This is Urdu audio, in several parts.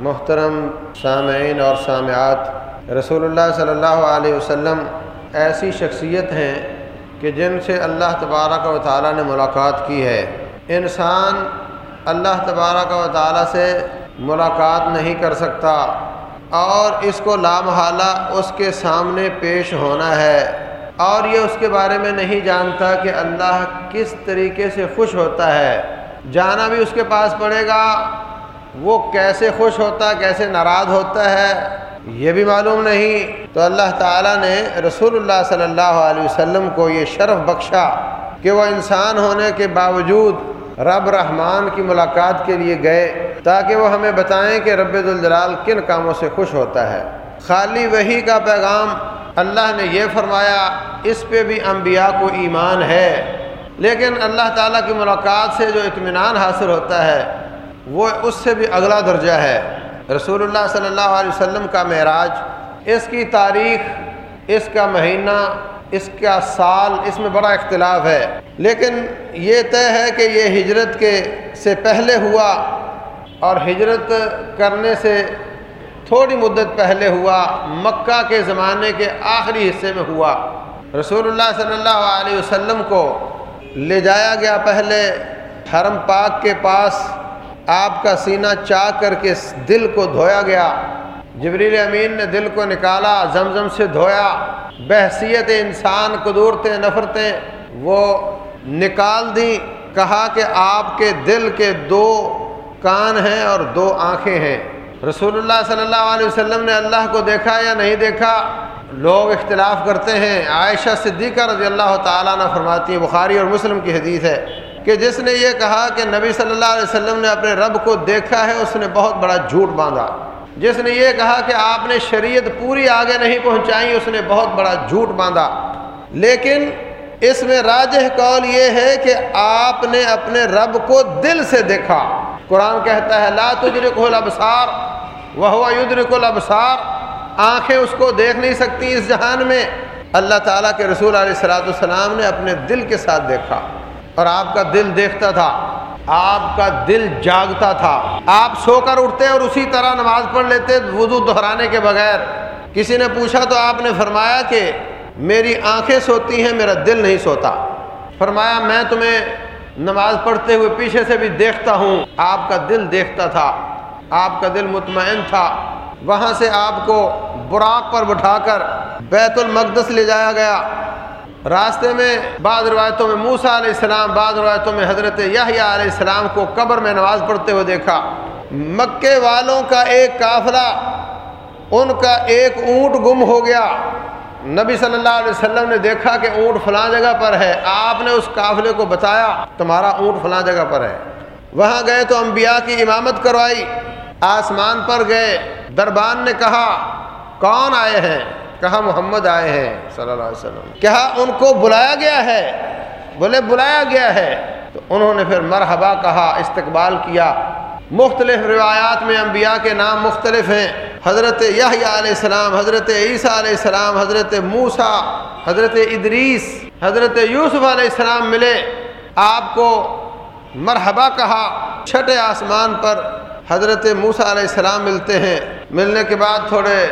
محترم سامعین اور سامعات، رسول اللہ صلی اللہ علیہ وسلم ایسی شخصیت ہیں کہ جن سے اللہ تبارک و تعالیٰ نے ملاقات کی ہے۔ انسان اللہ تبارک و تعالیٰ سے ملاقات نہیں کر سکتا اور اس کو لامحالہ اس کے سامنے پیش ہونا ہے اور یہ اس کے بارے میں نہیں جانتا کہ اللہ کس طریقے سے خوش ہوتا ہے۔ جانا بھی اس کے پاس پڑے گا وہ کیسے خوش ہوتا، کیسے ناراض ہوتا ہے، یہ بھی معلوم نہیں۔ تو اللہ تعالیٰ نے رسول اللہ صلی اللہ علیہ وسلم کو یہ شرف بخشا کہ وہ انسان ہونے کے باوجود رب رحمان کی ملاقات کے لیے گئے، تاکہ وہ ہمیں بتائیں کہ رب الجلال کن کاموں سے خوش ہوتا ہے۔ خالی وہی کا پیغام اللہ نے یہ فرمایا، اس پہ بھی انبیاء کو ایمان ہے۔ لیکن اللہ تعالیٰ کی ملاقات سے جو اطمینان حاصل ہوتا ہے وہ اس سے بھی اگلا درجہ ہے۔ رسول اللہ صلی اللہ علیہ وسلم کا معراج، اس کی تاریخ، اس کا مہینہ، اس کا سال، اس میں بڑا اختلاف ہے۔ لیکن یہ طے ہے کہ یہ ہجرت کے سے پہلے ہوا اور ہجرت کرنے سے تھوڑی مدت پہلے ہوا، مکہ کے زمانے کے آخری حصے میں ہوا۔ رسول اللہ صلی اللہ علیہ وسلم کو لے جایا گیا پہلے حرم پاک کے پاس۔ آپ کا سینہ چاک کر کے دل کو دھویا گیا۔ جبریل امین نے دل کو نکالا، زمزم سے دھویا۔ بحثیت انسان، قدورتیں، نفرتیں، وہ نکال دیں۔ کہا کہ آپ کے دل کے دو کان ہیں اور دو آنکھیں ہیں۔ رسول اللہ صلی اللہ علیہ وسلم نے اللہ کو دیکھا یا نہیں دیکھا؟ لوگ اختلاف کرتے ہیں۔ عائشہ صدیقہ رضی اللہ تعالیٰ نے فرماتی ہیں بخاری اور مسلم کی حدیث ہے۔ کہ جس نے یہ کہا کہ نبی صلی اللہ علیہ وسلم نے اپنے رب کو دیکھا ہے، اس نے بہت بڑا جھوٹ باندھا۔ جس نے یہ کہا کہ آپ نے شریعت پوری آگے نہیں پہنچائی، اس نے بہت بڑا جھوٹ باندھا۔ لیکن اس میں راجہ قول یہ ہے کہ آپ نے اپنے رب کو دل سے دیکھا۔ قرآن کہتا ہے، لا تدرک الابصار وہ یدرک الابصار۔ آنکھیں اس کو دیکھ نہیں سکتی اس جہان میں۔ اللہ تعالیٰ کے رسول علیہ السلاۃ السلام نے اپنے دل کے ساتھ دیکھا۔ اور آپ کا دل دیکھتا تھا، آپ کا دل جاگتا تھا۔ آپ سو کر اٹھتے اور اسی طرح نماز پڑھ لیتے وضو دہرانے کے بغیر۔ کسی نے پوچھا تو آپ نے فرمایا کہ میری آنکھیں سوتی ہیں، میرا دل نہیں سوتا۔ فرمایا، میں تمہیں نماز پڑھتے ہوئے پیچھے سے بھی دیکھتا ہوں۔ آپ کا دل دیکھتا تھا، آپ کا دل مطمئن تھا۔ وہاں سے آپ کو براق پر بٹھا کر بیت المقدس لے جایا گیا۔ راستے میں بعض روایتوں میں موسا علیہ السلام، بعض روایتوں میں حضرت یاہیا علیہ السلام کو قبر میں نماز پڑھتے ہوئے دیکھا۔ مکے والوں کا ایک قافلہ، ان کا ایک اونٹ گم ہو گیا۔ نبی صلی اللہ علیہ وسلم نے دیکھا کہ اونٹ فلاں جگہ پر ہے۔ آپ نے اس قافلے کو بتایا، تمہارا اونٹ فلاں جگہ پر ہے۔ وہاں گئے تو انبیاء کی امامت کروائی۔ آسمان پر گئے۔ دربان نے کہا، کون آئے ہیں؟ کہا محمد آئے ہیں؟ صلی اللہ علیہ وسلم۔ کہا، ان کو بلایا گیا ہے۔ بولے، بلایا گیا ہے۔ تو انہوں نے پھر مرحبا کہا، استقبال کیا۔ مختلف روایات میں انبیاء کے نام مختلف ہیں۔ حضرت یحییٰ علیہ السلام، حضرت عیسیٰ علیہ السلام، حضرت موسا حضرت ادریس، حضرت یوسف علیہ السلام ملے۔ آپ کو مرحبا کہا۔ چھٹے آسمان پر حضرت موسا علیہ السلام ملتے ہیں۔ ملنے کے بعد تھوڑے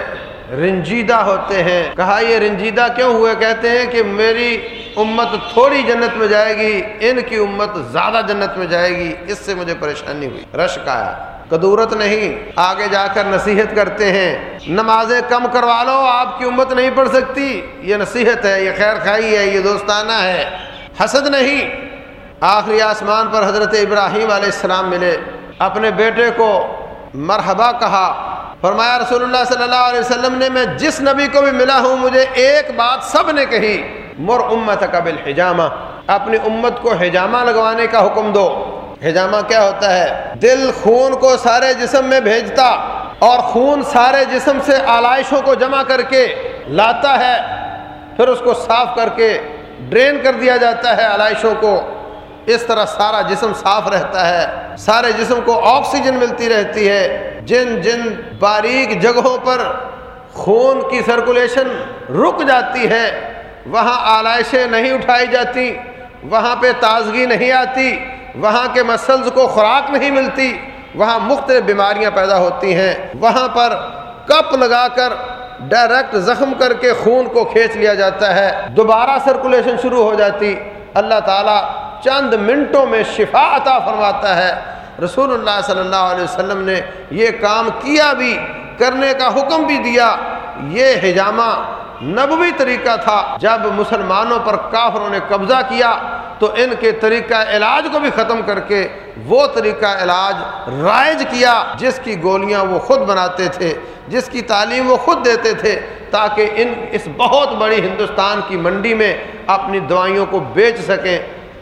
رنجیدہ ہوتے ہیں۔ کہا یہ رنجیدہ کیوں ہوئے؟ کہتے ہیں کہ میری امت تھوڑی جنت میں جائے گی، ان کی امت زیادہ جنت میں جائے گی، اس سے مجھے پریشانی ہوئی۔ رشک آیا قدورت نہیں۔ آگے جا کر نصیحت کرتے ہیں۔ نمازیں کم کروا لو، آپ کی امت نہیں پڑھ سکتی۔ یہ نصیحت ہے، یہ خیر خائی ہے، یہ دوستانہ ہے۔ حسد نہیں۔ آخری آسمان پر حضرت ابراہیم علیہ السلام ملے۔ اپنے بیٹے کو مرحبا کہا۔ فرمایا رسول اللہ صلی اللہ علیہ وسلم نے، میں جس نبی کو بھی ملا ہوں، مجھے ایک بات سب نے کہی، مر امت قبل حجامہ اپنی امت کو حجامہ لگوانے کا حکم دو۔ حجامہ کیا ہوتا ہے؟ دل خون کو سارے جسم میں بھیجتا اور خون سارے جسم سے آلائشوں کو جمع کر کے لاتا ہے۔ پھر اس کو صاف کر کے ڈرین کر دیا جاتا ہے آلائشوں کو۔ اس طرح سارا جسم صاف رہتا ہے، سارے جسم کو آکسیجن ملتی رہتی ہے۔ جن جن باریک جگہوں پر خون کی سرکولیشن رک جاتی ہے، وہاں آلائشیں نہیں اٹھائی جاتی، وہاں پہ تازگی نہیں آتی، وہاں کے مسلز کو خوراک نہیں ملتی، وہاں مختلف بیماریاں پیدا ہوتی ہیں۔ وہاں پر کپ لگا کر ڈائریکٹ زخم کر کے خون کو کھینچ لیا جاتا ہے۔ دوبارہ سرکولیشن شروع ہو جاتی۔ اللہ تعالیٰ چند منٹوں میں شفا عطا فرماتا ہے۔ رسول اللہ صلی اللہ علیہ وسلم نے یہ کام کیا بھی، کرنے کا حکم بھی دیا۔ یہ حجامہ نبوی طریقہ تھا۔ جب مسلمانوں پر کافروں نے قبضہ کیا، تو ان کے طریقہ علاج کو بھی ختم کر کے وہ طریقہ علاج رائج کیا، جس کی گولیاں وہ خود بناتے تھے، جس کی تعلیم وہ خود دیتے تھے، تاکہ ان اس بہت بڑی ہندوستان کی منڈی میں اپنی دوائیوں کو بیچ سکیں۔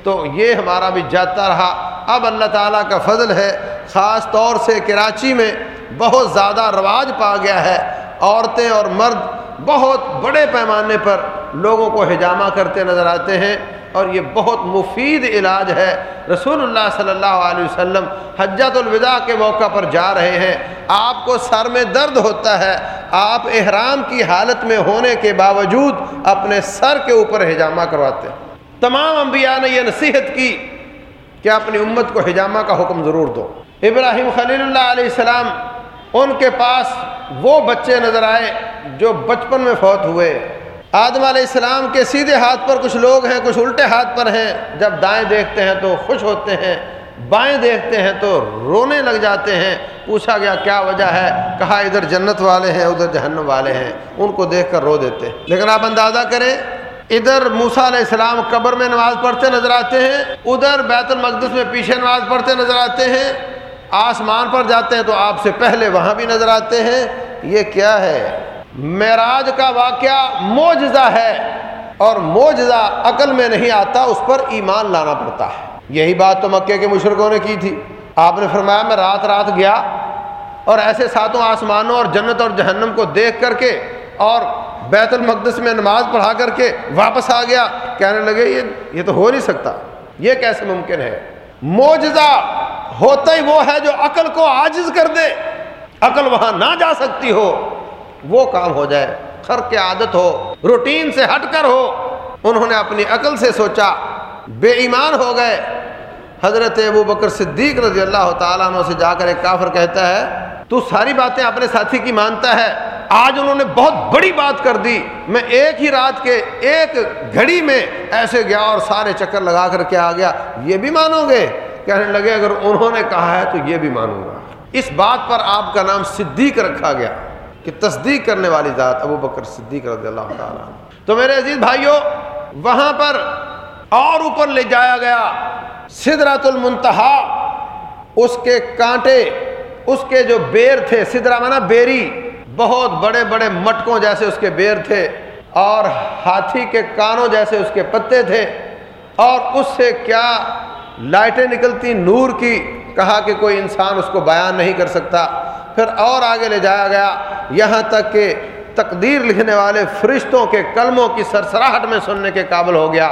تو یہ ہمارا بھی جاتا رہا۔ اب اللہ تعالیٰ کا فضل ہے، خاص طور سے کراچی میں بہت زیادہ رواج پا گیا ہے۔ عورتیں اور مرد بہت بڑے پیمانے پر لوگوں کو ہجامہ کرتے نظر آتے ہیں۔ اور یہ بہت مفید علاج ہے۔ رسول اللہ صلی اللہ علیہ وسلم حجت الوداع کے موقع پر جا رہے ہیں۔ آپ کو سر میں درد ہوتا ہے۔ آپ احرام کی حالت میں ہونے کے باوجود اپنے سر کے اوپر ہجامہ کرواتے ہیں۔ تمام انبیاء نے یہ نصیحت کی کہ اپنی امت کو ہجامہ کا حکم ضرور دو۔ ابراہیم خلیل اللہ علیہ السلام، ان کے پاس وہ بچے نظر آئے جو بچپن میں فوت ہوئے۔ آدم علیہ السلام کے سیدھے ہاتھ پر کچھ لوگ ہیں، کچھ الٹے ہاتھ پر ہیں۔ جب دائیں دیکھتے ہیں تو خوش ہوتے ہیں، بائیں دیکھتے ہیں تو رونے لگ جاتے ہیں۔ پوچھا گیا، کیا وجہ ہے؟ کہا، ادھر جنت والے ہیں، ادھر جہنم والے ہیں۔ ان کو دیکھ کر رو دیتے۔ ہیں لیکن آپ اندازہ کریں ادھر موسا علیہ السلام قبر میں نماز پڑھتے نظر آتے ہیں، ادھر بیت المقدس میں پیچھے نماز پڑھتے نظر آتے ہیں۔ آسمان پر جاتے ہیں تو آپ سے پہلے وہاں بھی نظر آتے ہیں۔ یہ کیا ہے؟ معراج کا واقعہ موجزہ ہے اور موجزہ عقل میں نہیں آتا، اس پر ایمان لانا پڑتا ہے۔ یہی بات تو مکے کے مشرقوں نے کی تھی۔ آپ نے فرمایا، میں رات رات گیا اور ایسے ساتوں آسمانوں اور جنت اور جہنم کو دیکھ کر کے اور بیت المقدس میں نماز پڑھا کر کے واپس آ گیا، کہنے لگے، یہ یہ تو ہو نہیں سکتا۔ یہ کیسے ممکن ہے؟ موجزہ ہوتا ہی وہ ہے جو عقل کو عاجز کر دے۔ عقل وہاں نہ جا سکتی ہو۔ وہ کام ہو جائے، خر کے عادت ہو، روٹین سے ہٹ کر ہو۔ انہوں نے اپنی عقل سے سوچا، بے ایمان ہو گئے۔ حضرت ابو بکر صدیق رضی اللہ تعالیٰ عنہ سے جا کر ایک کافر کہتا ہے، تو ساری باتیں اپنے ساتھی کی مانتا ہے۔ آج انہوں نے بہت بڑی بات کر دی۔ میں ایک ہی رات کے ایک گھڑی میں ایسے گیا اور سارے چکر لگا کر کے آ گیا۔ یہ بھی مانو گے؟ کہنے لگے، اگر انہوں نے کہا ہے تو یہ بھی مانوں گا۔ اس بات پر آپ کا نام صدیق رکھا گیا کہ تصدیق کرنے والی ذات ابو بکر صدیق رضی اللہ تعالیٰ۔ تو میرے عزیز بھائیوں وہاں پر اور اوپر لے جایا گیا سدرات المنتہا۔ اس کے کانٹے، اس کے جو بیر تھے سدرا مانا بیری۔ بہت بڑے بڑے مٹکوں جیسے اس کے بیر تھے اور ہاتھی کے کانوں جیسے اس کے پتے تھے اور اس سے کیا لائٹیں نکلتی نور کی کہا کہ کوئی انسان اس کو بیان نہیں کر سکتا پھر اور آگے لے جایا گیا یہاں تک کہ تقدیر لکھنے والے فرشتوں کے کلموں کی سرسراہٹ میں سننے کے قابل ہو گیا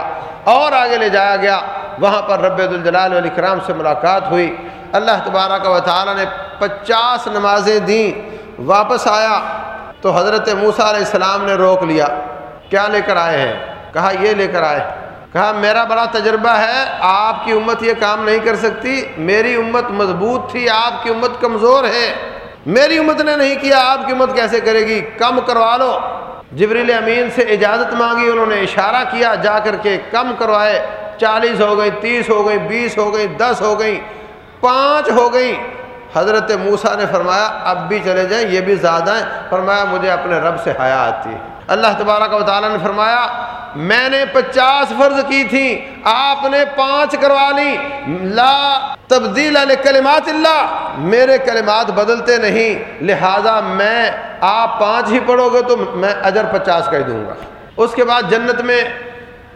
اور آگے لے جایا گیا وہاں پر رب الجلال علیہ کرام سے ملاقات ہوئی اللہ تبارہ کا تعالیٰ نے پچاس نمازیں دیں واپس آیا تو حضرت موسیٰ علیہ السلام نے روک لیا۔ کیا لے کر آئے ہیں؟ کہا، یہ لے کر آئے۔ کہا، میرا بڑا تجربہ ہے، آپ کی امت یہ کام نہیں کر سکتی۔ میری امت مضبوط تھی، آپ کی امت کمزور ہے۔ میری امت نے نہیں کیا، آپ کی امت کیسے کرے گی؟ کم کروا لو۔ جبریل امین سے اجازت مانگی، انہوں نے اشارہ کیا، جا کر کے کم کروائے۔ چالیس ہو گئی تیس ہو گئی بیس ہو گئی دس ہو گئی پانچ ہو گئی حضرت موسا نے فرمایا، اب بھی چلے جائیں، یہ بھی زیادہ ہیں۔ فرمایا، مجھے اپنے رب سے حیا آتی ہے۔ اللہ تبارک و تعالیٰ نے فرمایا، میں نے پچاس فرض کی تھی آپ نے پانچ کروا لی۔ لا تبدیل کلمات اللہ، میرے کلمات بدلتے نہیں۔ لہذا میں، آپ پانچ ہی پڑھو گے تو میں اجر پچاس کا ہی دوں گا۔ اس کے بعد جنت میں،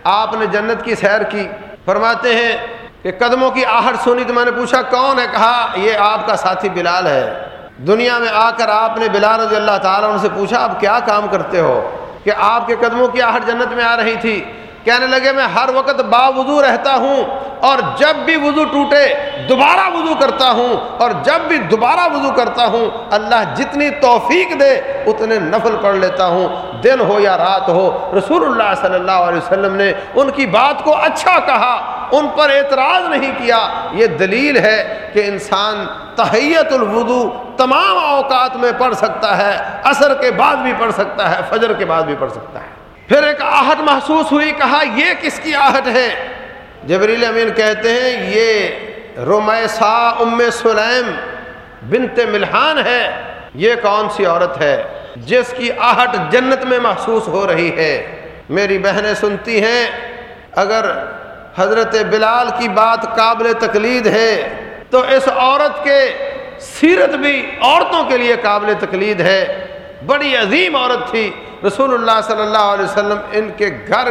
آپ نے جنت کی سیر کی۔ فرماتے ہیں کہ قدموں کی آہٹ سنی تو میں نے پوچھا، کون ہے؟ کہا، یہ آپ کا ساتھی بلال ہے۔ دنیا میں آ کر آپ نے بلال رضی اللہ تعالیٰ ان سے پوچھا، آپ کیا کام کرتے ہو؟ کہ آپ کے قدموں کی آہٹ جنت میں آ رہی تھی۔ کہنے لگے، میں ہر وقت با وضو رہتا ہوں اور جب بھی وضو ٹوٹے، دوبارہ وضو کرتا ہوں اور جب بھی دوبارہ وضو کرتا ہوں، اللہ جتنی توفیق دے، اتنے نفل پڑھ لیتا ہوں۔ دن ہو یا رات ہو، رسول اللہ صلی اللہ علیہ وسلم نے ان کی بات کو اچھا کہا۔ ان پر اعتراض نہیں کیا، یہ دلیل ہے کہ انسان تحیت الوضو تمام اوقات میں پڑھ سکتا ہے، عصر کے بعد بھی پڑھ سکتا ہے، فجر کے بعد بھی پڑھ سکتا ہے۔ پھر ایک آہٹ محسوس ہوئی، کہا، یہ کس کی آہٹ ہے؟ جبریل امین کہتے ہیں، یہ رومیسا ام سلیم بنت ملحان ہے۔ یہ کون سی عورت ہے جس کی آہٹ جنت میں محسوس ہو رہی ہے؟ میری بہنیں سنتی ہیں، اگر حضرت بلال کی بات قابل تقلید ہے، تو اس عورت کے سیرت بھی عورتوں کے لیے قابل تقلید ہے۔ بڑی عظیم عورت تھی۔ رسول اللہ صلی اللہ علیہ وسلم ان کے گھر،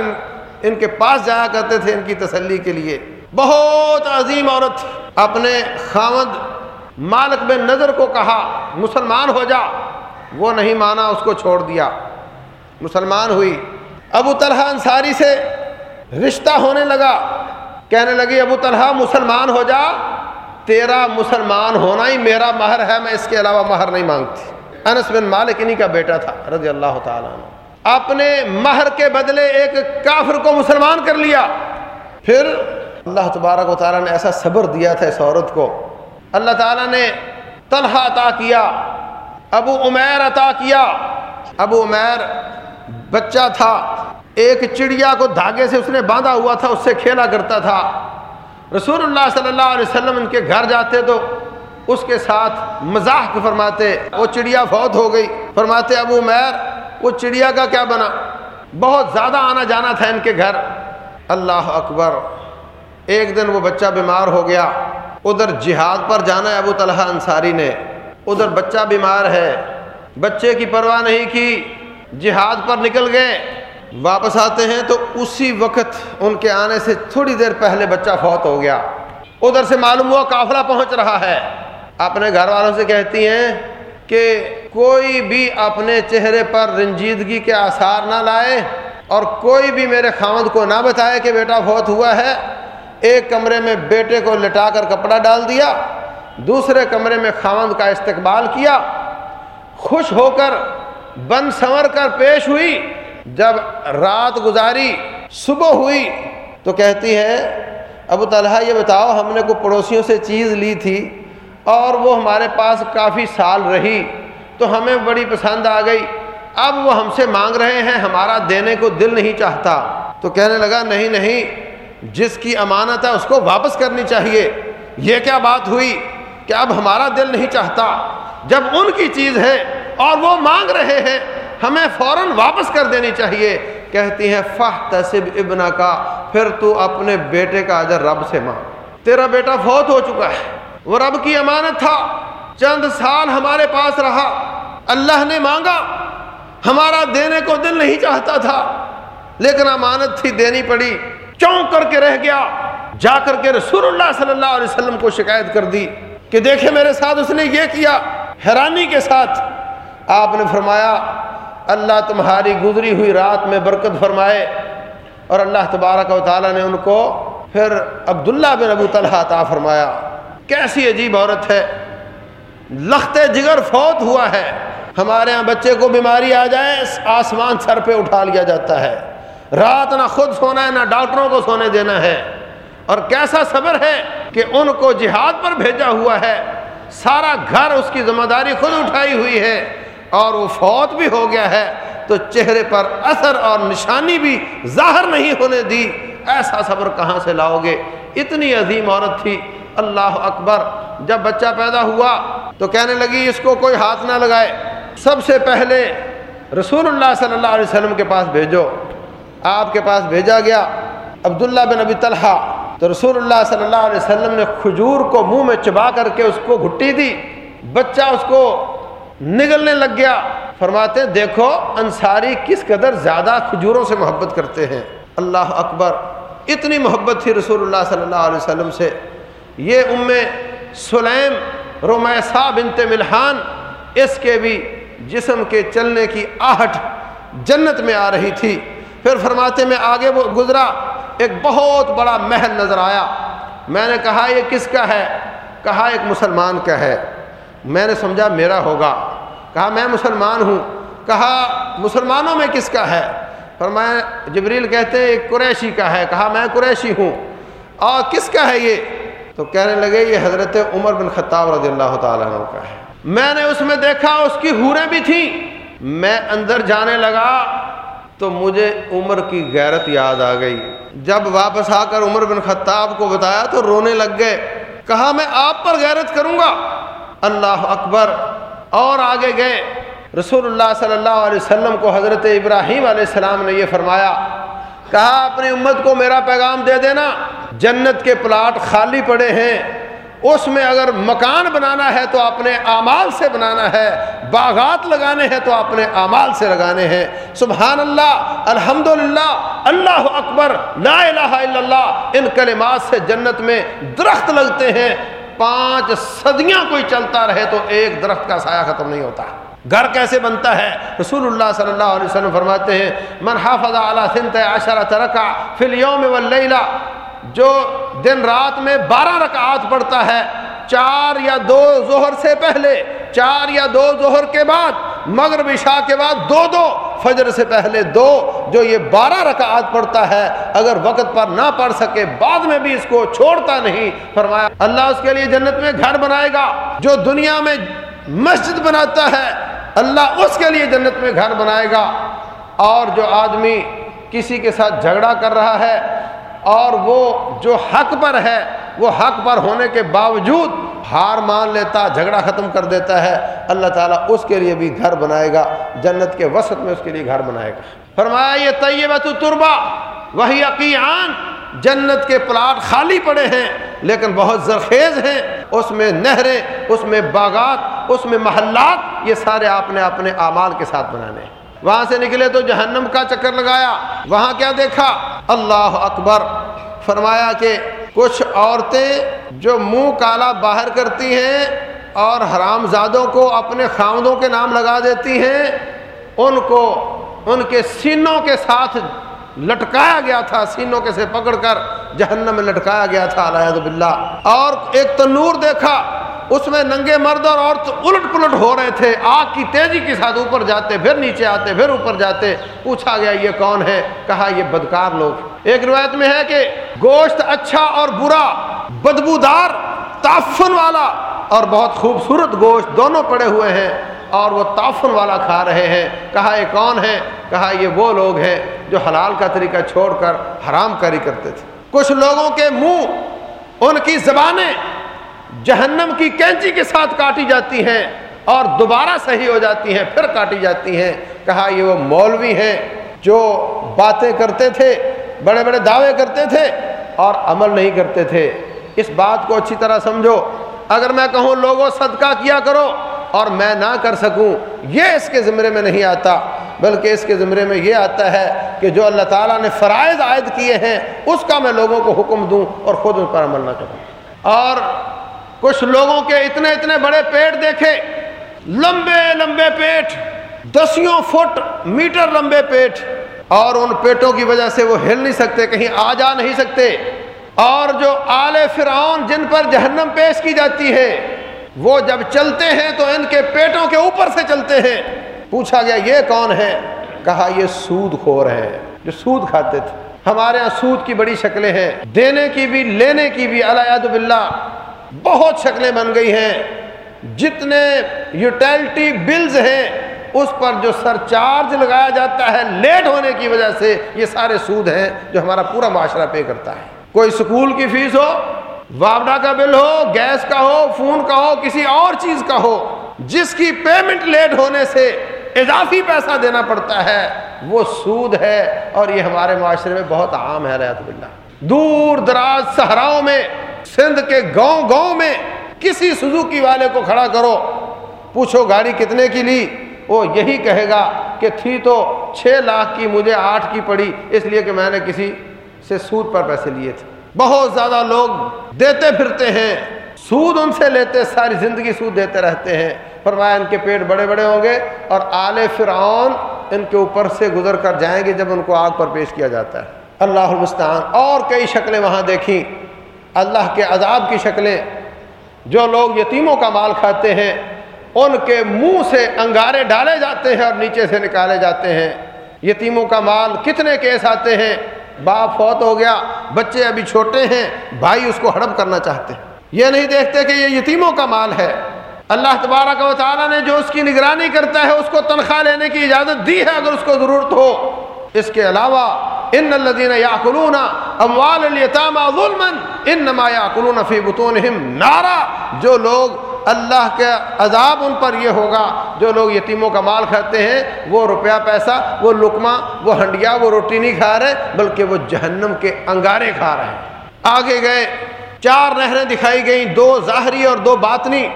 ان کے پاس جایا کرتے تھے ان کی تسلی کے لیے۔ بہت عظیم عورت تھی۔ اپنے خامد مالک میں نظر کو کہا، مسلمان ہو جا۔ وہ نہیں مانا، اس کو چھوڑ دیا۔ مسلمان ہوئی۔ ابو طلحہ انصاری سے رشتہ ہونے لگا۔ کہنے لگی، ابو طلحہ، مسلمان ہو جا۔ تیرا مسلمان ہونا ہی میرا مہر ہے، میں اس کے علاوہ مہر نہیں مانگتی۔ انس بن مالک انہی کا بیٹا تھا، رضی اللہ تعالیٰ عنہ۔ اپنے مہر کے بدلے ایک کافر کو مسلمان کر لیا۔ پھر اللہ تبارک و تعالیٰ نے ایسا صبر دیا تھا اس عورت کو۔ اللہ تعالیٰ نے طلحہ عطا کیا، ابو عمیر عطا کیا۔ ابو عمیر بچہ تھا۔ ایک چڑیا کو دھاگے سے اس نے باندھا ہوا تھا، اس سے کھیلا کرتا تھا۔ رسول اللہ صلی اللہ علیہ وسلم ان کے گھر جاتے تو اس کے ساتھ مزاح فرماتے۔ وہ چڑیا فوت ہو گئی۔ فرماتے، ابو میر، وہ چڑیا کا کیا بنا؟ بہت زیادہ آنا جانا تھا ان کے گھر۔ اللہ اکبر، ایک دن وہ بچہ بیمار ہو گیا۔ ادھر جہاد پر جانا ہے ابو طلحہ انصاری نے۔ ادھر بچہ بیمار ہے۔ بچے کی پرواہ نہیں کی۔ جہاد پر نکل گئے۔ واپس آتے ہیں تو اسی وقت ان کے آنے سے تھوڑی دیر پہلے بچہ فوت ہو گیا۔ ادھر سے معلوم ہوا قافلہ پہنچ رہا ہے۔ اپنے گھر والوں سے کہتی ہیں کہ کوئی بھی اپنے چہرے پر رنجیدگی کے آثار نہ لائے اور کوئی بھی میرے خامد کو نہ بتائے کہ بیٹا فوت ہوا ہے۔ ایک کمرے میں بیٹے کو لٹا کر کپڑا ڈال دیا، دوسرے کمرے میں خامد کا استقبال کیا۔ خوش ہو کر بن سنور کر پیش ہوئی۔ جب رات گزاری، صبح ہوئی تو کہتی ہے، ابو طلحہ، یہ بتاؤ، ہم نے کوئی پڑوسیوں سے چیز لی تھی اور وہ ہمارے پاس کافی سال رہی تو ہمیں بڑی پسند آ گئی۔ اب وہ ہم سے مانگ رہے ہیں، ہمارا دینے کو دل نہیں چاہتا۔ تو کہنے لگا، نہیں نہیں، جس کی امانت ہے اس کو واپس کرنی چاہیے۔ یہ کیا بات ہوئی کہ اب ہمارا دل نہیں چاہتا؟ جب ان کی چیز ہے اور وہ مانگ رہے ہیں ہمیں فوراً واپس کر دینی چاہیے۔ کہتی ہیں فہ تصب ابنا کا پھر تو اپنے بیٹے کا اجر رب سے مانگ۔ تیرا بیٹا فوت ہو چکا ہے۔ وہ رب کی امانت تھا۔ چند سال ہمارے پاس رہا۔ اللہ نے مانگا۔ ہمارا دینے کو دل نہیں چاہتا تھا۔ لیکن امانت تھی، دینی پڑی۔ چونک کر کے رہ گیا۔ جا کر کے رسول اللہ صلی اللہ علیہ وسلم کو شکایت کر دی کہ دیکھے میرے ساتھ اس نے یہ کیا۔ حیرانی کے ساتھ آپ نے فرمایا اللہ تمہاری گزری ہوئی رات میں برکت فرمائے اور اللہ تبارک و تعالیٰ نے ان کو پھر عبداللہ بن ابو طلحہ عطا فرمایا۔ کیسی عجیب عورت ہے۔ لخت جگر فوت ہوا ہے۔ ہمارے ہاں بچے کو بیماری آ جائے آسمان سر پہ اٹھا لیا جاتا ہے۔ رات نہ خود سونا ہے، نہ ڈاکٹروں کو سونے دینا ہے۔ اور کیسا صبر ہے کہ ان کو جہاد پر بھیجا ہوا ہے۔ سارا گھر اس کی ذمہ داری خود اٹھائی ہوئی ہے۔ اور وہ فوت بھی ہو گیا ہے تو چہرے پر اثر اور نشانی بھی ظاہر نہیں ہونے دی۔ ایسا صبر کہاں سے لاؤ گے؟ اتنی عظیم عورت تھی۔ اللہ اکبر، جب بچہ پیدا ہوا تو کہنے لگی، اس کو کوئی ہاتھ نہ لگائے۔ سب سے پہلے رسول اللہ صلی اللہ علیہ وسلم کے پاس بھیجو۔ آپ کے پاس بھیجا گیا عبداللہ بن ابی طلحہ۔ تو رسول اللہ صلی اللہ علیہ وسلم نے کھجور کو منہ میں چبا کر کے اس کو گھٹی دی۔ بچہ اس کو نگلنے لگ گیا۔ فرماتے دیکھو، انصاری کس قدر زیادہ کھجوروں سے محبت کرتے ہیں۔ اللہ اکبر، اتنی محبت تھی رسول اللہ صلی اللہ علیہ وسلم سے۔ یہ ام سلیم رومیسا بنت ملحان، اس کے بھی جسم کے چلنے کی آہٹ جنت میں آ رہی تھی۔ پھر فرماتے میں آگے وہ گزرا، ایک بہت بڑا محل نظر آیا۔ میں نے کہا، یہ کس کا ہے؟ کہا، ایک مسلمان کا ہے۔ میں نے سمجھا میرا ہوگا۔ کہا، میں مسلمان ہوں۔ کہا، مسلمانوں میں کس کا ہے؟ فرمایا، جبریل کہتے ہیں ایک قریشی کا ہے۔ کہا، میں قریشی ہوں۔ اور کس کا ہے یہ؟ تو کہنے لگے، یہ حضرت عمر بن خطاب رضی اللہ تعالیٰ عنہ کا ہے۔ میں نے اس میں دیکھا، اس کی حوریں بھی تھیں۔ میں اندر جانے لگا تو مجھے عمر کی غیرت یاد آ گئی۔ جب واپس آ کر عمر بن خطاب کو بتایا تو رونے لگ گئے۔ کہا، میں آپ پر غیرت کروں گا۔ اللہ اکبر، اور آگے گئے۔ رسول اللہ صلی اللہ علیہ وسلم کو حضرت ابراہیم علیہ السلام نے یہ فرمایا، کہا، اپنی امت کو میرا پیغام دے دینا۔ جنت کے پلاٹ خالی پڑے ہیں۔ اس میں اگر مکان بنانا ہے تو اپنے اعمال سے بنانا ہے۔ باغات لگانے ہیں تو اپنے اعمال سے لگانے ہیں۔ سبحان اللہ الحمد اللہ اکبر، لا الہ الا اللہ۔ ان کلمات سے جنت میں درخت لگتے ہیں۔ پانچ صدیاں کوئی چلتا رہے تو ایک درخت کا سایہ ختم نہیں ہوتا۔ گھر کیسے بنتا ہے؟ رسول اللہ صلی اللہ علیہ وسلم فرماتے ہیں، من حافظ علی سنت عشرت رکع فی اليوم واللیلہ جو دن رات میں بارہ رکعات پڑھتا ہے، چار یا دو ظہر سے پہلے، چار یا دو ظہر کے بعد، مغرب عشاء کے بعد دو دو فجر سے پہلے دو جو یہ بارہ رکعات پڑھتا ہے، اگر وقت پر نہ پڑھ سکے، بعد میں بھی اس کو چھوڑتا نہیں۔ فرمایا، اللہ اس کے لیے جنت میں گھر بنائے گا، جو دنیا میں مسجد بناتا ہے، اللہ اس کے لیے جنت میں گھر بنائے گا۔ اور جو آدمی کسی کے ساتھ جھگڑا کر رہا ہے اور وہ جو حق پر ہے، وہ حق پر ہونے کے باوجود ہار مان لیتا، جھگڑا ختم کر دیتا ہے۔ اللہ تعالیٰ اس کے لیے بھی گھر بنائے گا، جنت کے وسط میں اس کے لیے گھر بنائے گا۔ فرمایا، یہ طیبت تربا وہی عقیان جنت کے پلاٹ خالی پڑے ہیں، لیکن بہت زرخیز ہیں۔ اس میں نہریں، اس میں باغات، اس میں محلات، یہ سارے آپ نے اپنے اعمال کے ساتھ بنانے ہیں۔ وہاں سے نکلے تو جہنم کا چکر لگایا۔ وہاں کیا دیکھا؟ اللہ اکبر۔ فرمایا کہ کچھ عورتیں جو منہ کالا باہر کرتی ہیں اور حرام زادوں کو اپنے خامدوں کے نام لگا دیتی ہیں، ان کو، ان کے سینوں کے ساتھ لٹکایا گیا تھا، سینوں کے سے پکڑ کر جہنم میں لٹکایا گیا تھا، علیہ باللہ اور ایک تنور دیکھا۔ اس میں ننگے مرد اور عورت الٹ پلٹ ہو رہے تھے۔ آگ کی تیزی کے ساتھ اوپر جاتے، پھر نیچے آتے، پھر اوپر جاتے۔ پوچھا گیا، یہ کون ہے؟ کہا، یہ بدکار لوگ۔ ایک روایت میں ہے کہ گوشت اچھا اور برا، بدبودار تعفن والا اور بہت خوبصورت گوشت دونوں پڑے ہوئے ہیں اور وہ تعفن والا کھا رہے ہیں۔ کہا، یہ کون ہے؟ کہا، یہ وہ لوگ ہیں جو حلال کا طریقہ چھوڑ کر حرام کاری کرتے تھے۔ کچھ لوگوں کے منہ، ان کی زبانیں جہنم کی کینچی کے ساتھ کاٹی جاتی ہیں اور دوبارہ صحیح ہو جاتی ہیں، پھر کاٹی جاتی ہیں۔ کہا، یہ وہ مولوی ہیں جو باتیں کرتے تھے، بڑے بڑے دعوے کرتے تھے اور عمل نہیں کرتے تھے۔ اس بات کو اچھی طرح سمجھو۔ اگر میں کہوں، لوگوں، صدقہ کیا کرو اور میں نہ کر سکوں، یہ اس کے زمرے میں نہیں آتا۔ بلکہ اس کے زمرے میں یہ آتا ہے کہ جو اللہ تعالیٰ نے فرائض عائد کیے ہیں، اس کا میں لوگوں کو حکم دوں اور خود ان پر عمل نہ کروں۔ اور کچھ لوگوں کے اتنے اتنے بڑے پیٹ دیکھے، لمبے لمبے پیٹ، دسیوں فٹ میٹر لمبے پیٹ، اور ان پیٹوں کی وجہ سے وہ ہل نہیں سکتے، کہیں آ جا نہیں سکتے۔ اور جو آل فرعون جن پر جہنم پیش کی جاتی ہے، وہ جب چلتے ہیں تو ان کے پیٹوں کے اوپر سے چلتے ہیں۔ پوچھا گیا، یہ کون ہے؟ کہا، یہ سود خور ہے، جو سود کھاتے تھے۔ ہمارے یہاں سود کی بڑی شکلیں ہیں۔ دینے کی بھی، لینے کی بھی اللہ باللہ۔ بہت شکلیں بن گئی ہیں۔ جتنے یوٹیلٹی بلز ہیں، اس پر جو سر چارج لگایا جاتا ہے لیٹ ہونے کی وجہ سے یہ سارے سود ہیں جو ہمارا پورا معاشرہ پے کرتا ہے۔ کوئی سکول کی فیس ہو، وابڈا کا بل ہو، گیس کا ہو، فون کا ہو، کسی اور چیز کا ہو، جس کی پیمنٹ لیٹ ہونے سے اضافی پیسہ دینا پڑتا ہے، وہ سود ہے۔ اور یہ ہمارے معاشرے میں بہت عام ہے ریت بلّہ دور دراز صحراؤں میں سندھ کے گاؤں گاؤں میں کسی سزوکی والے کو کھڑا کرو، پوچھو گاڑی کتنے کی لی؟ وہ یہی کہے گا کہ تھی تو چھ لاکھ کی، مجھے آٹھ کی پڑی، اس لیے کہ میں نے کسی سے سود پر پیسے لیے تھے۔ بہت زیادہ لوگ دیتے پھرتے ہیں، سود ان سے لیتے، ساری زندگی سود دیتے رہتے ہیں۔ فرمایا ان کے پیٹ بڑے بڑے ہوں گے اور آل فرعون ان کے اوپر سے گزر کر جائیں گے جب ان کو آگ پر پیش کیا جاتا ہے۔ اللہ المستان اور کئی شکلیں وہاں دیکھیں۔ اللہ کے عذاب کی شکلیں، جو لوگ یتیموں کا مال کھاتے ہیں، ان کے منہ سے انگارے ڈالے جاتے ہیں اور نیچے سے نکالے جاتے ہیں۔ یتیموں کا مال کتنے کیس آتے ہیں؟ باپ فوت ہو گیا، بچے ابھی چھوٹے ہیں، بھائی اس کو ہڑپ کرنا چاہتے ہیں۔ یہ نہیں دیکھتے کہ یہ یتیموں کا مال ہے۔ اللہ تبارک و تعالیٰ نے جو اس کی نگرانی کرتا ہے، اس کو تنخواہ لینے کی اجازت دی ہے، اگر اس کو ضرورت ہو۔ اس کے علاوہ ان الدین یا قلون اموال التام ظلم ان نما یا قلون فی بطونہم نارا۔ جو لوگ اللہ کے عذاب ان پر یہ ہوگا، جو لوگ یتیموں کا مال کھاتے ہیں، وہ روپیہ پیسہ، وہ لکمہ وہ ہنڈیا، وہ روٹی نہیں کھا رہے، بلکہ وہ جہنم کے انگارے کھا رہے ہیں۔ آگے گئے، چار نہریں دکھائی گئیں، دو ظاہری اور دو باطنی۔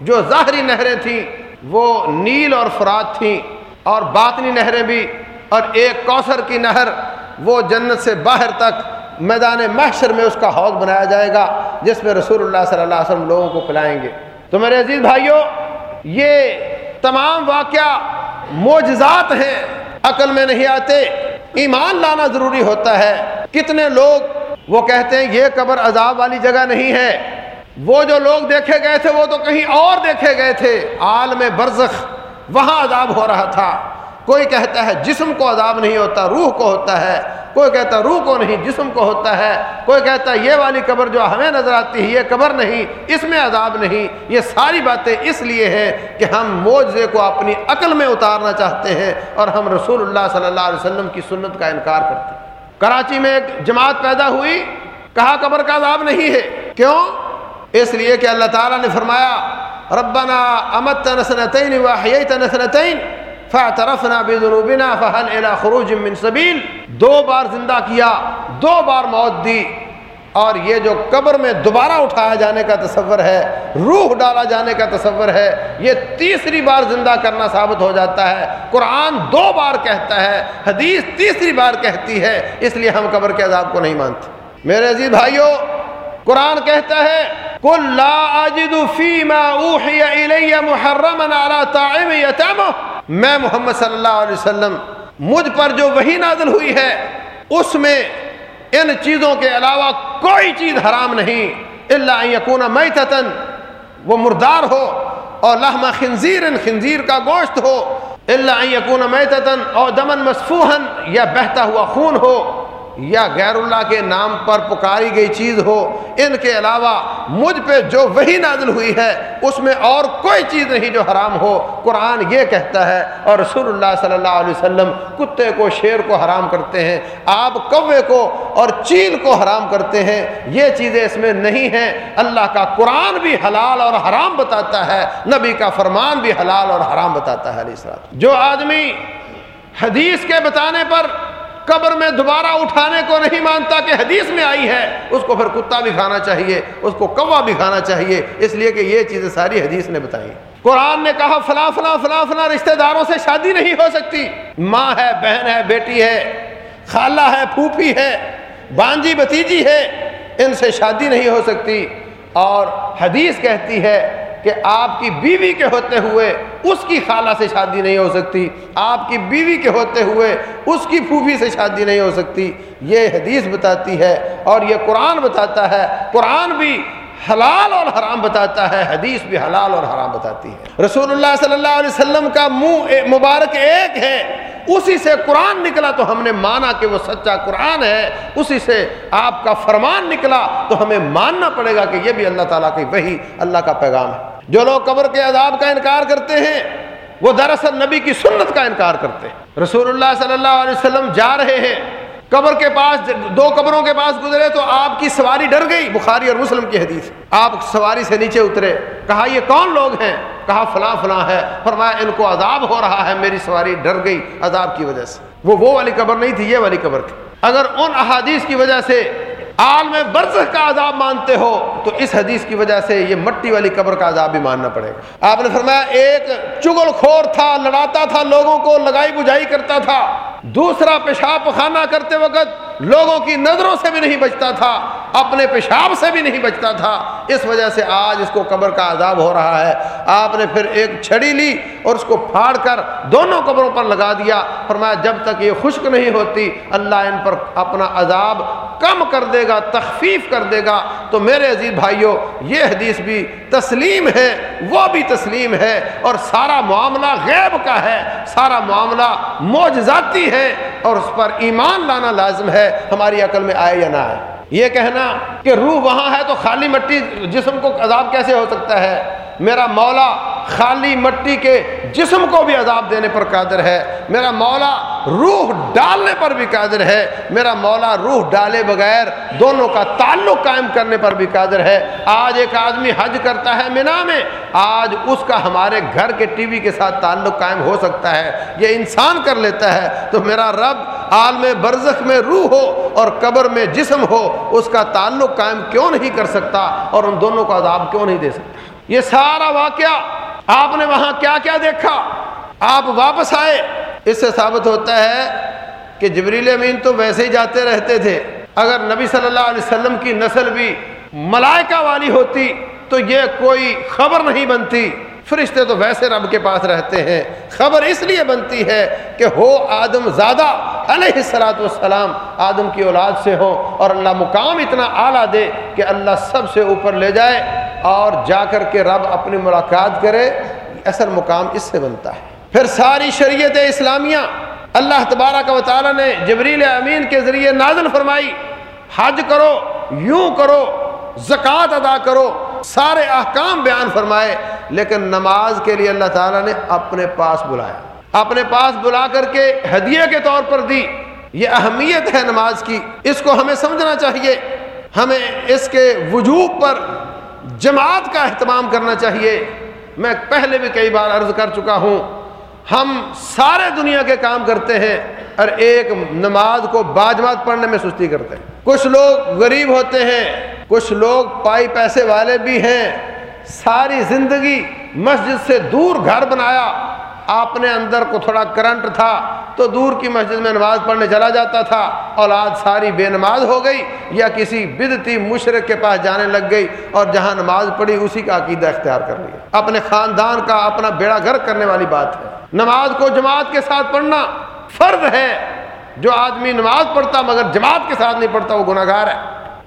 جو ظاہری نہریں تھیں، وہ نیل اور فرات تھیں، اور باطنی نہریں بھی، اور ایک کوثر کی نہر۔ وہ جنت سے باہر تک میدان محشر میں اس کا حوض بنایا جائے گا، جس میں رسول اللہ صلی اللہ علیہ وسلم لوگوں کو پلائیں گے۔ تو میرے عزیز بھائیوں، یہ تمام واقعہ معجزات ہیں۔ عقل میں نہیں آتے، ایمان لانا ضروری ہوتا ہے۔ کتنے لوگ وہ کہتے ہیں، یہ قبر عذاب والی جگہ نہیں ہے۔ وہ جو لوگ دیکھے گئے تھے، وہ تو کہیں اور دیکھے گئے تھے۔ عالم برزخ، وہاں عذاب ہو رہا تھا۔ کوئی کہتا ہے جسم کو عذاب نہیں ہوتا، روح کو ہوتا ہے۔ کوئی کہتا ہے روح کو نہیں، جسم کو ہوتا ہے۔ کوئی کہتا ہے یہ والی قبر جو ہمیں نظر آتی ہے، یہ قبر نہیں، اس میں عذاب نہیں۔ یہ ساری باتیں اس لیے ہیں کہ ہم معجزے کو اپنی عقل میں اتارنا چاہتے ہیں اور ہم رسول اللہ صلی اللہ علیہ وسلم کی سنت کا انکار کرتے ہیں۔ کراچی میں ایک جماعت پیدا ہوئی، کہا قبر کا عذاب نہیں ہے۔ کیوں؟ اس لیے کہ اللہ تعالیٰ نے فرمایا، ربنا امت نسنتین واحییت نسنتین فاعترفنا بذنوبنا فهل الى خروج من سبیل دو بار زندہ کیا، دو بار موت دی۔ اور یہ جو قبر میں دوبارہ اٹھایا جانے کا تصور ہے، روح ڈالا جانے کا تصور ہے، یہ تیسری بار زندہ کرنا ثابت ہو جاتا ہے۔ قرآن دو بار کہتا ہے، حدیث تیسری بار کہتی ہے، اس لیے ہم قبر کے عذاب کو نہیں مانتے۔ میرے عزیز بھائیوں قرآن کہتا ہے کل لا اجد فيما اوحي الي محرما على طاعم يتامه. میں محمد صلی اللہ علیہ وسلم مجھ پر جو وہی نازل ہوئی ہے، اس میں ان چیزوں کے علاوہ کوئی چیز حرام نہیں اللہ یقون میتتن وہ مردار ہو اور لحم خنزیر خنزیر کا گوشت ہو اللہ یقون میتتن اور دمن مسفوہن یا بہتا ہوا خون ہو۔ یا غیر اللہ کے نام پر پکاری گئی چیز ہو، ان کے علاوہ مجھ پہ جو وہی نازل ہوئی ہے، اس میں اور کوئی چیز نہیں جو حرام ہو۔ قرآن یہ کہتا ہے، اور رسول اللہ صلی اللہ علیہ وسلم کتے کو، شیر کو حرام کرتے ہیں آپ کوے کو اور چیل کو حرام کرتے ہیں۔ یہ چیزیں اس میں نہیں ہیں۔ اللہ کا قرآن بھی حلال اور حرام بتاتا ہے۔ نبی کا فرمان بھی حلال اور حرام بتاتا ہے علیہ جو آدمی حدیث کے بتانے پر قبر میں دوبارہ اٹھانے کو نہیں مانتا کہ حدیث میں آئی ہے، اس کو پھر کتا بھی کھانا چاہیے، اس کو کوا بھی کھانا چاہیے، اس لیے کہ یہ چیزیں ساری حدیث نے بتائی۔ قرآن نے کہا، فلاں فلاں فلاں فلاں رشتہ داروں سے شادی نہیں ہو سکتی۔ ماں ہے، بہن ہے، بیٹی ہے، خالہ ہے، پھوپھی ہے، بانجی، بتیجی ہے، ان سے شادی نہیں ہو سکتی۔ اور حدیث کہتی ہے کہ آپ کی بیوی کے ہوتے ہوئے اس کی خالہ سے شادی نہیں ہو سکتی، آپ کی بیوی کے ہوتے ہوئے اس کی پھوپھی سے شادی نہیں ہو سکتی۔ یہ حدیث بتاتی ہے اور یہ قرآن بتاتا ہے۔ قرآن بھی حلال اور حرام بتاتا ہے، حدیث بھی حلال اور حرام بتاتی ہے۔ رسول اللہ صلی اللہ علیہ وسلم کا منہ مبارک ایک ہے۔ اسی سے قرآن نکلا تو ہم نے مانا کہ وہ سچا قرآن ہے۔ اسی سے آپ کا فرمان نکلا تو ہمیں ماننا پڑے گا کہ یہ بھی اللہ تعالیٰ کی وہی اللہ کا پیغام ہے۔ جو لوگ قبر کے عذاب کا انکار کرتے ہیں، وہ دراصل نبی کی سنت کا انکار کرتے ہیں۔ رسول اللہ صلی اللہ علیہ وسلم جا رہے ہیں۔ قبر کے پاس، دو قبروں کے پاس گزرے تو آپ کی سواری ڈر گئی۔ بخاری اور مسلم کی حدیث۔ آپ سواری سے نیچے اترے۔ کہا، یہ کون لوگ ہیں؟ کہا، فلاں فلاں ہے۔ فرمایا، ان کو عذاب ہو رہا ہے، میری سواری ڈر گئی عذاب کی وجہ سے۔ وہ وہ والی قبر نہیں تھی، یہ والی قبر تھی۔ اگر ان احادیث کی وجہ سے عالم برزخ کا عذاب مانتے ہو، تو اس حدیث کی وجہ سے یہ مٹی والی قبر کا عذاب بھی ماننا پڑے گا۔ آپ نے فرمایا، ایک چگل خور تھا، لڑاتا تھا، لوگوں کو لگائی بجائی کرتا تھا۔ دوسرا پیشاب خانہ کرتے وقت لوگوں کی نظروں سے بھی نہیں بچتا تھا، اپنے پیشاب سے بھی نہیں بچتا تھا۔ اس وجہ سے آج اس کو قبر کا عذاب ہو رہا ہے۔ آپ نے پھر ایک چھڑی لی اور اس کو پھاڑ کر دونوں قبروں پر لگا دیا۔ فرمایا، جب تک یہ خشک نہیں ہوتی، اللہ ان پر اپنا عذاب کم کر دے گا، تخفیف کر دے گا۔ تو میرے عزیز بھائیوں یہ حدیث بھی تسلیم ہے، وہ بھی تسلیم ہے۔ اور سارا معاملہ غیب کا ہے، سارا معاملہ معجزاتی ہے۔ اور اس پر ایمان لانا لازم ہے، ہماری عقل میں آئے یا نہ آئے۔ یہ کہنا کہ روح وہاں ہے تو خالی مٹی جسم کو عذاب کیسے ہو سکتا ہے؟ میرا مولا خالی مٹی کے جسم کو بھی عذاب دینے پر قادر ہے، میرا مولا روح ڈالنے پر بھی قادر ہے، میرا مولا روح ڈالے بغیر دونوں کا تعلق قائم کرنے پر بھی قادر ہے۔ آج ایک آدمی حج کرتا ہے مینا میں، آج اس کا ہمارے گھر کے ٹی وی کے ساتھ تعلق قائم ہو سکتا ہے۔ یہ انسان کر لیتا ہے، تو میرا رب عالم برزخ میں روح ہو اور قبر میں جسم ہو، اس کا تعلق قائم کیوں نہیں کر سکتا اور ان دونوں کو عذاب کیوں نہیں دے سکتا؟ یہ سارا واقعہ آپ نے وہاں کیا کیا دیکھا؟ آپ واپس آئے۔ اس سے ثابت ہوتا ہے کہ جبریل امین تو ویسے ہی جاتے رہتے تھے۔ اگر نبی صلی اللہ علیہ وسلم کی نسل بھی ملائکہ والی ہوتی تو یہ کوئی خبر نہیں بنتی۔ فرشتے تو ویسے رب کے پاس رہتے ہیں۔ خبر اس لیے بنتی ہے کہ ہو آدم زادہ علیہ السلاۃ والسلام، آدم کی اولاد سے ہو اور اللہ مقام اتنا اعلیٰ دے کہ اللہ سب سے اوپر لے جائے۔ اور جا کر کے رب اپنی ملاقات کرے اثر مقام اس سے بنتا ہے۔ پھر ساری شریعت اسلامیہ، اللہ تبارہ کا تعالیٰ نے جبریل امین کے ذریعے نازل فرمائی، حج کرو، یوں کرو، زکوٰۃ ادا کرو، سارے احکام بیان فرمائے، لیکن نماز کے لیے اللہ تعالیٰ نے اپنے پاس بلایا۔ اپنے پاس بلا کر کے ہدیے کے طور پر دی۔ یہ اہمیت ہے نماز کی۔ اس کو ہمیں سمجھنا چاہیے۔ ہمیں اس کے وجوب پر جماعت کا اہتمام کرنا چاہیے۔ میں پہلے بھی کئی بار عرض کر چکا ہوں، ہم سارے دنیا کے کام کرتے ہیں اور ایک نماز کو باجماعت پڑھنے میں سستی کرتے ہیں۔ کچھ لوگ غریب ہوتے ہیں، کچھ لوگ پائی پیسے والے بھی ہیں۔ ساری زندگی مسجد سے دور گھر بنایا۔ آپ نے اندر کو تھوڑا کرنٹ تھا تو دور کی مسجد میں نماز پڑھنے چلا جاتا تھا۔ اولاد ساری بے نماز ہو گئی یا کسی بدتی مشرق کے پاس جانے لگ گئی اور جہاں نماز پڑھی اسی کا عقیدہ اختیار کر لیا۔ اپنے خاندان کا اپنا بیڑا گھر کرنے والی بات ہے۔ نماز کو جماعت کے ساتھ پڑھنا فرض ہے۔ جو آدمی نماز پڑھتا مگر جماعت کے ساتھ نہیں پڑھتا وہ گناہ گار ہے۔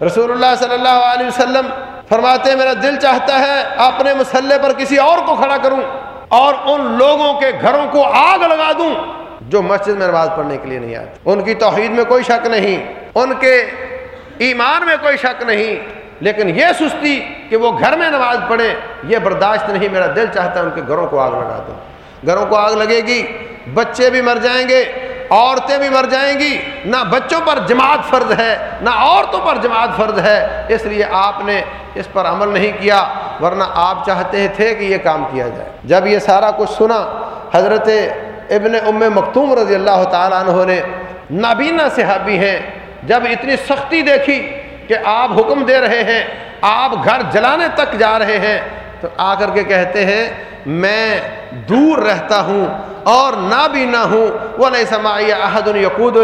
رسول اللہ صلی اللہ علیہ وسلم فرماتے میرا دل چاہتا ہے اپنے مسلح پر کسی اور کو کھڑا کروں۔ اور ان لوگوں کے گھروں کو آگ لگا دوں۔ جو مسجد میں نماز پڑھنے کے لیے نہیں آتے، ان کی توحید میں کوئی شک نہیں، ان کے ایمان میں کوئی شک نہیں۔ لیکن یہ سستی کہ وہ گھر میں نماز پڑھیں، یہ برداشت نہیں، میرا دل چاہتا ہے ان کے گھروں کو آگ لگا دوں۔ گھروں کو آگ لگے گی، بچے بھی مر جائیں گے عورتیں بھی مر جائیں گی، نہ بچوں پر جماعت فرض ہے، نہ عورتوں پر جماعت فرض ہے۔ اس لیے آپ نے اس پر عمل نہیں کیا، ورنہ آپ چاہتے تھے کہ یہ کام کیا جائے۔ جب یہ سارا کچھ سنا، حضرت ابن ام مختوم رضی اللہ تعالیٰ عنہ نے نابینا صحابی ہیں۔ جب اتنی سختی دیکھی کہ آپ حکم دے رہے ہیں، آپ گھر جلانے تک جا رہے ہیں تو آ کر کے کہتے ہیں، میں دور رہتا ہوں اور نہ بھی نہ ہوں وہ نہیں سمائی عہد یقود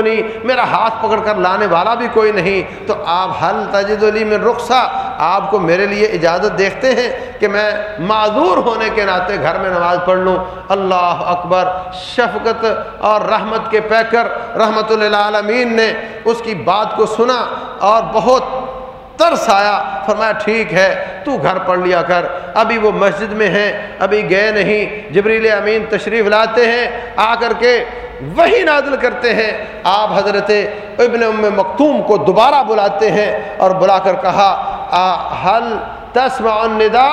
میرا ہاتھ پکڑ کر لانے والا بھی کوئی نہیں، تو آپ حل تجد علی میں رخصا آپ کو میرے لیے اجازت دیکھتے ہیں کہ میں معذور ہونے کے ناطے گھر میں نماز پڑھ لوں۔ اللہ اکبر، شفقت اور رحمت کے پیکر رحمت للعالمین نے اس کی بات کو سنا اور بہت ترس آیا، فرمایا ٹھیک ہے، تو گھر پڑھ لیا کر۔ ابھی وہ مسجد میں ہیں، ابھی گئے نہیں۔ جبریل امین تشریف لاتے ہیں، آ کر کے وہی نازل کرتے ہیں۔ آپ حضرت ابن ام مکتوم کو دوبارہ بلاتے ہیں اور بلا کر کہا حل تسمع الندا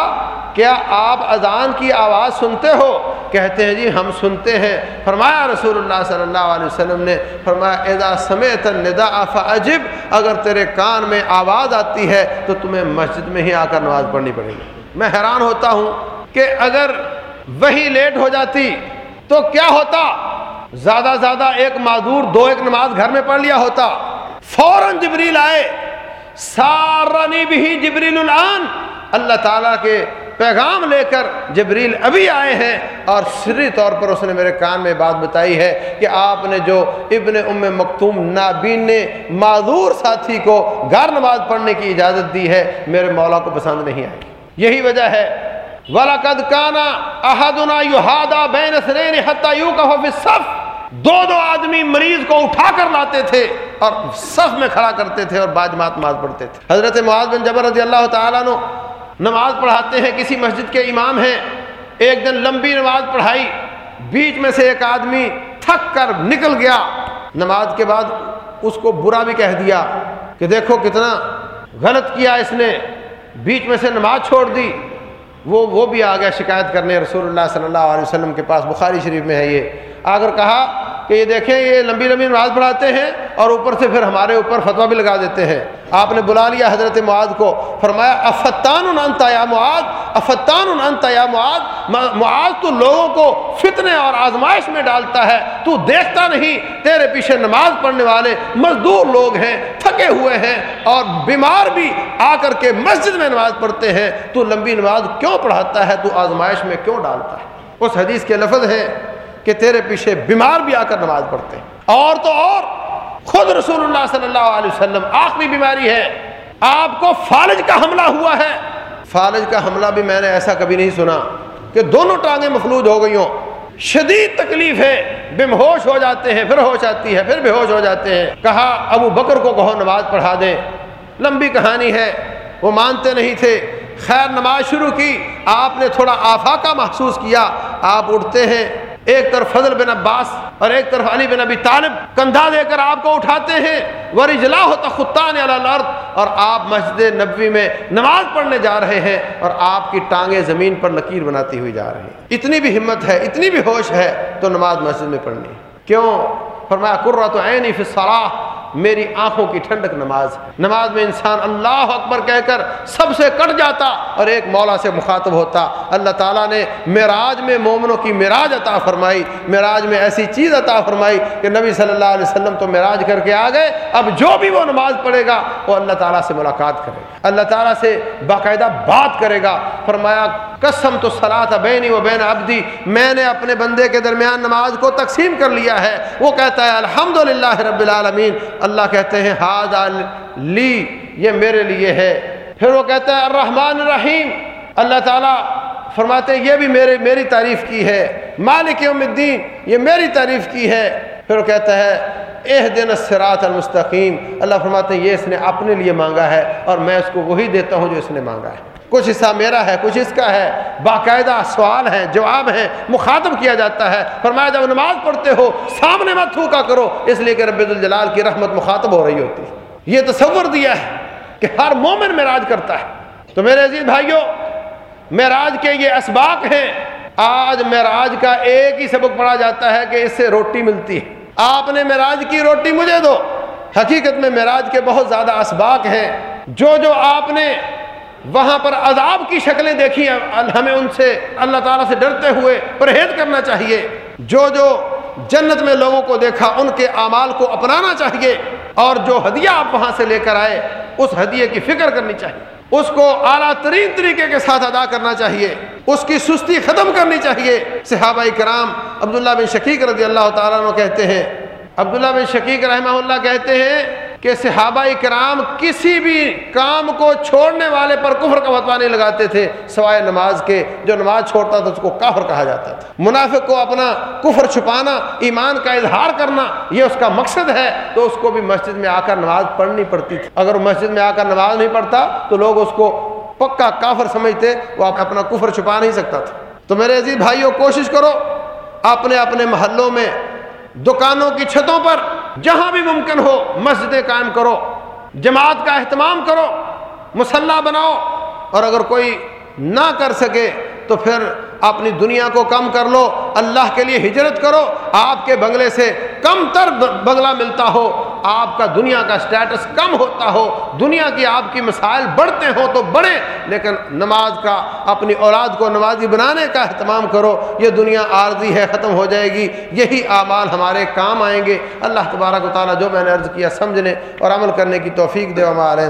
کیا آپ اذان کی آواز سنتے ہو؟ کہتے ہیں جی ہم سنتے ہیں۔ فرمایا رسول اللہ صلی اللہ علیہ وسلم نے، فرمایا، اذا سمیت الندا فاجب۔ اگر تیرے کان میں آواز آتی ہے تو تمہیں مسجد میں ہی آ کر نماز پڑھنی پڑے گی۔ میں حیران ہوتا ہوں کہ اگر وہی لیٹ ہو جاتی تو کیا ہوتا؟ زیادہ زیادہ ایک معذور دو ایک نماز گھر میں پڑھ لیا ہوتا۔ فوراً جبریل آئے سارانی بھی جبریل الان۔ اللہ تعالیٰ کے پیغام لے کر جبریل ابھی آئے ہیں اور سری طور پر اس نے میرے کان میں بات بتائی ہے کہ آپ نے جو ابن ام مکتوم نابین نے معذور ساتھی کو گھر نماز پڑھنے کی اجازت دی ہے، میرے مولا کو پسند نہیں آئی۔ یہی وجہ ہے۔ ولاقد کانا احدنا یوہادا بین سرین حتی یو کا صف دو دو آدمی مریض کو اٹھا کر لاتے تھے اور صف میں کھڑا کرتے تھے اور بعد مات نماز پڑھتے تھے۔ حضرت معاذ بن جبر رضی اللہ تعالیٰ نو نماز پڑھاتے ہیں، کسی مسجد کے امام ہیں۔ ایک دن لمبی نماز پڑھائی، بیچ میں سے ایک آدمی تھک کر نکل گیا۔ نماز کے بعد اس کو برا بھی کہہ دیا کہ دیکھو کتنا غلط کیا اس نے۔ بیچ میں سے نماز چھوڑ دی۔ وہ وہ بھی آ گیا شکایت کرنے۔ رسول اللہ صلی اللہ علیہ وسلم کے پاس بخاری شریف میں ہے یہ۔ اگر کہا کہ یہ دیکھیں، یہ لمبی لمبی نماز پڑھاتے ہیں اور اوپر سے پھر ہمارے اوپر فتویٰ بھی لگا دیتے ہیں۔ آپ نے بلا لیا حضرت معاد کو، فرمایا افتان انتا یا معاد افتان انتا یا معاد معاد تو لوگوں کو فتنے اور آزمائش میں ڈالتا ہے، تو دیکھتا نہیں، تیرے پیچھے نماز پڑھنے والے مزدور لوگ ہیں، تھکے ہوئے ہیں اور بیمار بھی آ کر کے مسجد میں نماز پڑھتے ہیں۔ تو لمبی نماز کیوں پڑھاتا ہے؟ تو آزمائش میں کیوں ڈالتا ہے؟ اس حدیث کے لفظ ہیں کہ تیرے پیچھے بیمار بھی آ کر نماز پڑھتے ہیں۔ اور تو اور، خود رسول اللہ صلی اللہ علیہ وسلم آخری بیماری ہے۔ آپ کو فالج کا حملہ ہوا ہے۔ فالج کا حملہ بھی میں نے ایسا کبھی نہیں سنا کہ دونوں ٹانگیں مفلوج ہو گئی ہوں۔ شدید تکلیف ہے۔ بے ہوش ہو جاتے ہیں، پھر ہوش آتی ہے، پھر بے ہوش ہو جاتے ہیں۔ کہا، ابو بکر کو کہو نماز پڑھا دیں۔ لمبی کہانی ہے۔ وہ مانتے نہیں تھے۔ خیر، نماز شروع کی۔ آپ نے تھوڑا آفاقہ محسوس کیا۔ آپ اٹھتے ہیں۔ ایک طرف فضل بن عباس اور ایک طرف علی بن ابی طالب کندھا دے کر آپ کو اٹھاتے ہیں۔ ورجلا ہوتا خطان الارض اور آپ مسجد نبوی میں نماز پڑھنے جا رہے ہیں اور آپ کی ٹانگیں زمین پر لکیر بناتی ہوئی جا رہی ہیں۔ اتنی بھی ہمت ہے، اتنی بھی ہوش ہے تو نماز مسجد میں پڑھنی۔ کیوں؟ فرمایا قرۃ تو عینی فی الصلاح میری آنکھوں کی ٹھنڈک نماز نماز میں انسان اللہ اکبر کہہ کر سب سے کٹ جاتا اور ایک مولا سے مخاطب ہوتا۔ اللہ تعالیٰ نے معراج میں مومنوں کی معراج عطا فرمائی۔ معراج میں ایسی چیز عطا فرمائی کہ نبی صلی اللہ علیہ وسلم تو معراج کر کے آ گئے۔ اب جو بھی وہ نماز پڑھے گا وہ اللہ تعالیٰ سے ملاقات کرے گا۔ اللہ تعالیٰ سے باقاعدہ بات کرے گا۔ فرمایا، قسم تو صلاح بینی و بین ابدی میں نے اپنے بندے کے درمیان نماز کو تقسیم کر لیا ہے۔ وہ کہتا ہے الحمد رب العالمین اللہ کہتے ہیں ہاد لی، یہ میرے لیے ہے. پھر وہ کہتا ہے، الرحمن الرحیم. اللہ تعالیٰ فرماتے ہیں، یہ بھی میرے، میری تعریف کی ہے. مالک یوم الدین، یہ میری تعریف کی ہے. پھر وہ کہتا ہے اح دن سرات المستقیم. اللہ فرماتے ہیں، یہ اس نے اپنے لیے مانگا ہے اور میں اس کو وہی دیتا ہوں جو اس نے مانگا ہے. کچھ حصہ میرا ہے، کچھ اس کا ہے۔ باقاعدہ سوال ہے جواب ہے مخاطب کیا جاتا ہے۔ فرمایا، جب نماز پڑھتے ہو، سامنے مت تھوکا کرو، اس لیے کہ رب الجلال کی رحمت مخاطب ہو رہی ہوتی ہے۔ یہ تصور دیا ہے کہ ہر مومن معراج کرتا ہے۔ تو میرے عزیز بھائیوں معراج کے یہ اسباق ہیں۔ آج معراج کا ایک ہی سبق پڑھا جاتا ہے کہ اس سے روٹی ملتی ہے۔ آپ نے معراج کی روٹی مجھے دو۔ حقیقت میں معراج کے بہت زیادہ اسباق ہیں۔ جو جو آپ نے وہاں پر عذاب کی شکلیں دیکھی ہمیں ان سے اللہ تعالیٰ سے ڈرتے ہوئے پرہیز کرنا چاہیے۔ جو جو جنت میں لوگوں کو دیکھا، ان کے اعمال کو اپنانا چاہیے۔ اور جو ہدیہ آپ وہاں سے لے کر آئے، اس ہدیے کی فکر کرنی چاہیے۔ اس کو اعلیٰ ترین طریقے کے ساتھ ادا کرنا چاہیے۔ اس کی سستی ختم کرنی چاہیے۔ صحابہ کرام عبداللہ بن شقیق رضی اللہ تعالیٰ عنہ کہتے ہیں، عبداللہ بن شقیق رحمہ اللہ کہتے ہیں کہ صحابہ کرام کسی بھی کام کو چھوڑنے والے پر کفر کا فتوا نہیں لگاتے تھے، سوائے نماز کے۔ جو نماز چھوڑتا تھا، اس کو کافر کہا جاتا تھا۔ منافق کو اپنا کفر چھپانا، ایمان کا اظہار کرنا، یہ اس کا مقصد ہے۔ تو اس کو بھی مسجد میں آ کر نماز پڑھنی پڑتی تھی۔ اگر مسجد میں آ کر نماز نہیں پڑھتا، تو لوگ اس کو پکا کافر سمجھتے، وہ اپنا کفر چھپا نہیں سکتا تھا۔ تو میرے عزیز بھائیوں کوشش کرو، اپنے اپنے محلوں میں، دکانوں کی چھتوں پر جہاں بھی ممکن ہو مسجدیں قائم کرو، جماعت کا اہتمام کرو مسلح بناؤ اور اگر کوئی نہ کر سکے تو پھر اپنی دنیا کو کم کر لو، اللہ کے لیے ہجرت کرو، آپ کے بنگلے سے کم تر بنگلہ ملتا ہو، آپ کا دنیا کا سٹیٹس کم ہوتا ہو، دنیا کی آپ کی مسائل بڑھتے ہوں تو بڑھے لیکن نماز کا، اپنی اولاد کو نمازی بنانے کا اہتمام کرو، یہ دنیا عارضی ہے، ختم ہو جائے گی، یہی اعمال ہمارے کام آئیں گے۔ اللہ تبارک و تعالیٰ جو میں نے عرض کیا سمجھنے اور عمل کرنے کی توفیق دے ہمارے